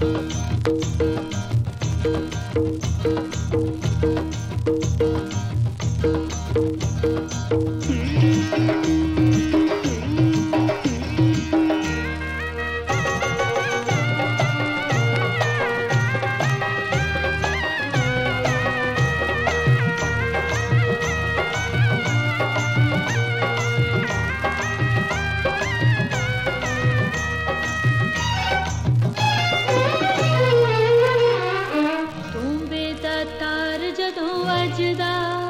Música 我知道